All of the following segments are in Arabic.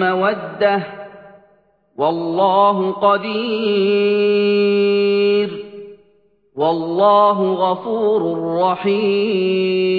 مَوَدَّةً ۚ وَاللَّهُ قَدِيرٌ ۚ وَاللَّهُ غَفُورٌ رَّحِيمٌ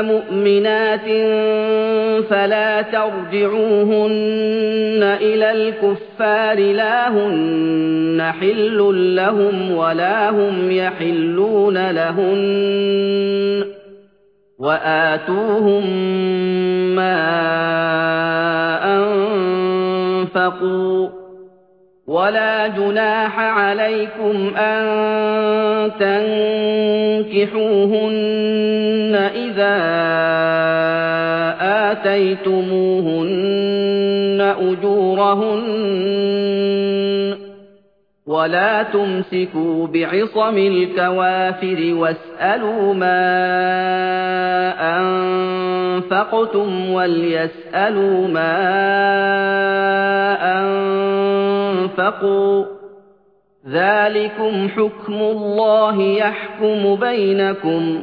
مؤمنات فلا ترجعوهن إلى الكفار لا هن حل لهم ولا هم يحلون لهن وآتوهم ما أنفقوا. ولا جناح عليكم أن تنكحوهن. إذا آتيتموهن أجورهن ولا تمسكوا بعصم الكوافر واسألوا ما أنفقتم وليسألوا ما أنفقوا ذلكم حكم الله يحكم بينكم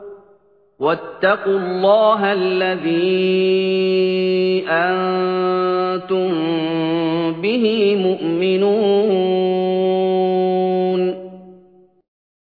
واتقوا الله الذي أنتم به مؤمنون.